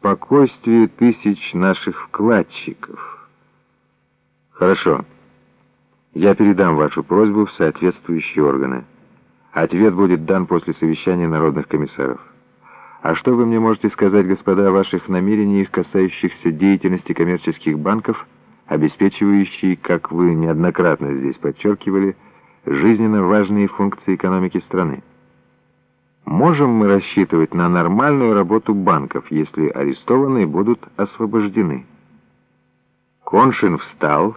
спокойствию тысяч наших вкладчиков. Хорошо. Я передам вашу просьбу в соответствующие органы. Ответ будет дан после совещания народных комиссаров. А что вы мне можете сказать, господа, о ваших намерениях, касающихся деятельности коммерческих банков, обеспечивающей, как вы неоднократно здесь подчеркивали, жизненно важные функции экономики страны? Можем мы рассчитывать на нормальную работу банков, если арестованные будут освобождены? Коншин встал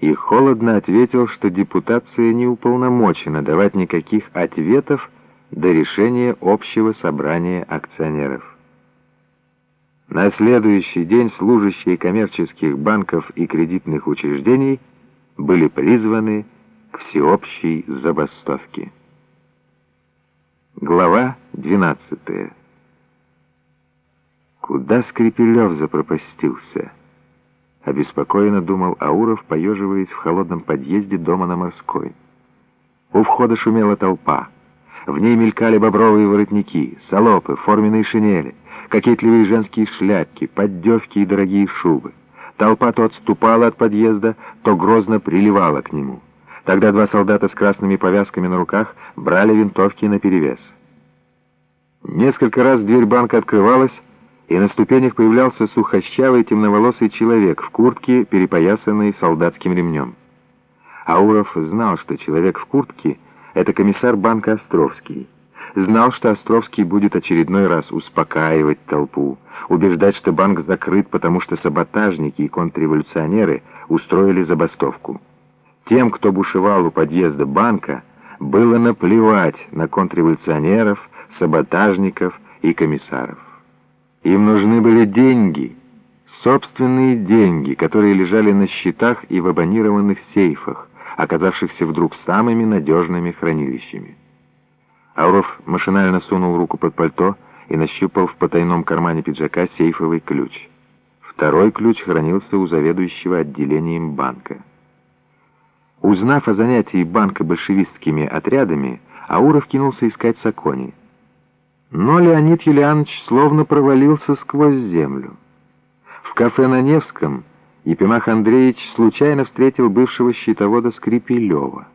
и холодно ответил, что депутация не уполномочена давать никаких ответов до решения общего собрания акционеров. На следующий день служащие коммерческих банков и кредитных учреждений были призваны к всеобщей забастовке. Глава 12 Куда Скрипелев запропастился? Обеспокоенно думал Ауров, поеживаясь в холодном подъезде дома на Морской. У входа шумела толпа. В ней мелькали бобровые воротники, салопы, форменные шинели, кокетливые женские шляпки, поддевки и дорогие шубы. Толпа то отступала от подъезда, то грозно приливала к нему. Тогда два солдата с красными повязками на руках брали винтовки наперевес. Несколько раз дверь банка открывалась, и на ступенях появлялся сухощавый темноволосый человек в куртке, перепоясанной солдатским ремнем. Ауров знал, что человек в куртке — это комиссар банка Островский. Знал, что Островский будет очередной раз успокаивать толпу, убеждать, что банк закрыт, потому что саботажники и контрреволюционеры устроили забастовку. Тем, кто бушевал у подъезда банка, было наплевать на контрреволюционеров, саботажников и комиссаров. Им нужны были деньги, собственные деньги, которые лежали на счетах и в абонированных сейфах, оказавшихся вдруг самыми надежными хранилищами. Ауров машинально сунул руку под пальто и нащупал в потайном кармане пиджака сейфовый ключ. Второй ключ хранился у заведующего отделением банка. Узнав о занятии банка большевистскими отрядами, Ауров кинулся искать Сакони. Но Леонид Юлианович словно провалился сквозь землю. В кафе на Невском Епимах Андреевич случайно встретил бывшего щитовода Скрипелева.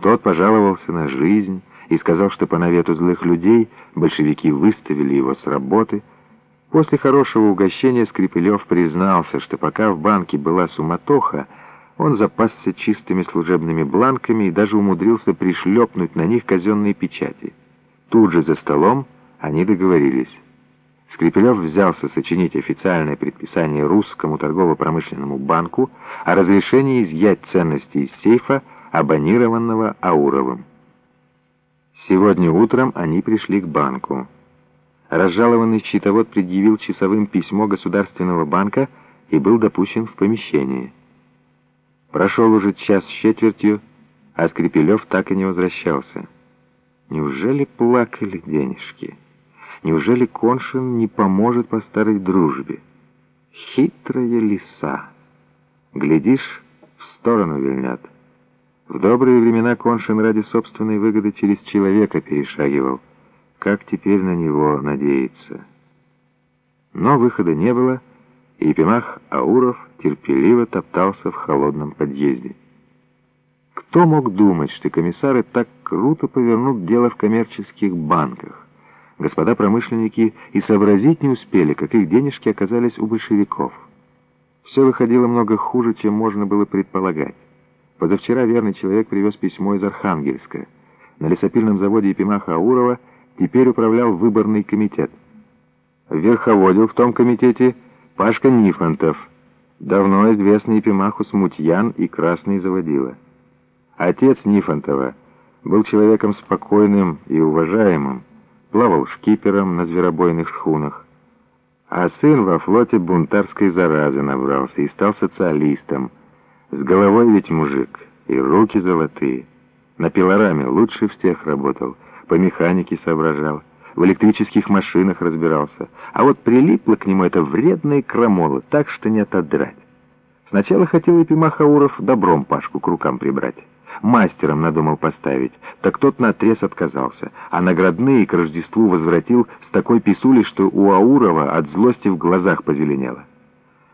Тот пожаловался на жизнь и сказал, что по навету злых людей большевики выставили его с работы. После хорошего угощения Скрипелев признался, что пока в банке была суматоха, он запасся чистыми служебными бланками и даже умудрился пришлепнуть на них казенные печати. Тут же за столом они договорились. Скрипелев взялся сочинить официальное предписание русскому торгово-промышленному банку о разрешении изъять ценности из сейфа, абонированного Ауровым. Сегодня утром они пришли к банку. Разжалованный счетовод предъявил часовым письмо Государственного банка и был допущен в помещение. Прошел уже час с четвертью, а Скрипелев так и не возвращался. Неужели плакали денежки? Неужели Коншин не поможет по старой дружбе? Хитрая лиса. Глядишь, в сторону вильнят. В добрые времена Коншин ради собственной выгоды через человека перешагивал. Как теперь на него надеяться? Но выхода не было, и Епимах Ауров терпеливо топтался в холодном подъезде. Кто мог думать, что комиссары так круто повернут дело в коммерческих банках? Господа промышленники и сообразить не успели, как их денежки оказались у большевиков. Все выходило много хуже, чем можно было предполагать. Позавчера верный человек привез письмо из Архангельска. На лесопильном заводе Епимаха Аурова теперь управлял выборный комитет. Верховодил в том комитете Пашка Нифонтов, давно известный Епимаху Смутьян и Красный Заводила. Отец Нифонтова был человеком спокойным и уважаемым, плавал шкипером на зверобойных шхунах, а сын во флоте бунтарской заразы набрался и стал социалистом. С головой ведь мужик, и руки золотые. На пилораме лучше всех работал, по механике соображал в электрических машинах разбирался. А вот прилипло к нему это вредное крамола, так что не отодрать. Сначала хотел Епимах Ауров добром Пашку к рукам прибрать. Мастером надумал поставить, так тот наотрез отказался, а наградные к Рождеству возвратил с такой писулей, что у Аурова от злости в глазах позеленело.